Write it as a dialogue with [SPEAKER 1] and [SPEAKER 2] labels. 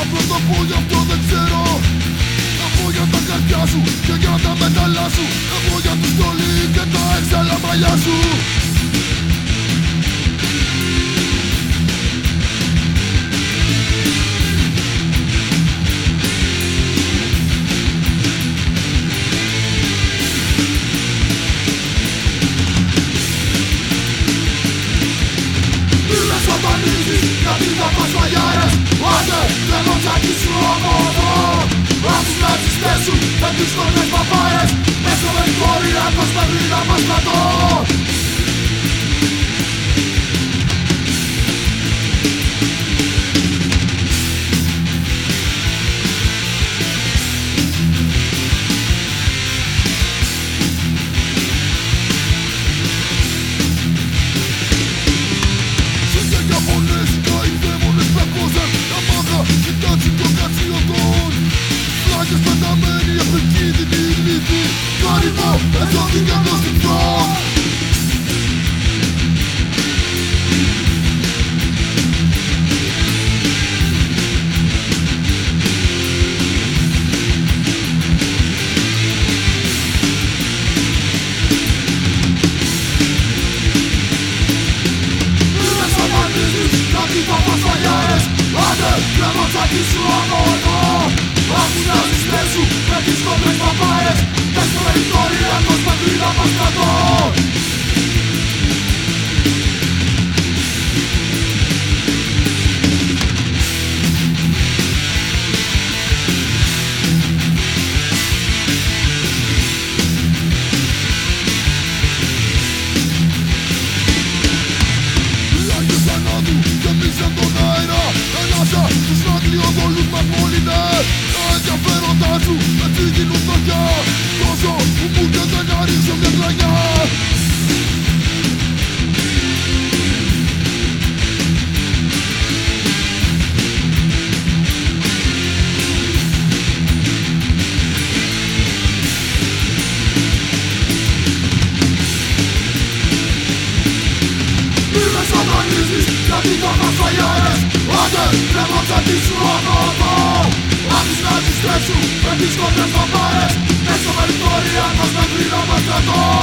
[SPEAKER 1] Να πρώτο πω γι' αυτό δεν ξέρω. Να πω για τα καρδιά σου και για τα μεταλλά σου. Να πω για το στολί και τα έξαλα μαλλιά σου What is wrong? or με σατανίζεις γιατί θα μας φαγιάρες Άντε, τρέμωξα τη σου αγώνα Απ' τους ναζιστές σου, με τις κόντρες θα πάρες Έξω με ιστορία μας με κρύνα μας κρατώ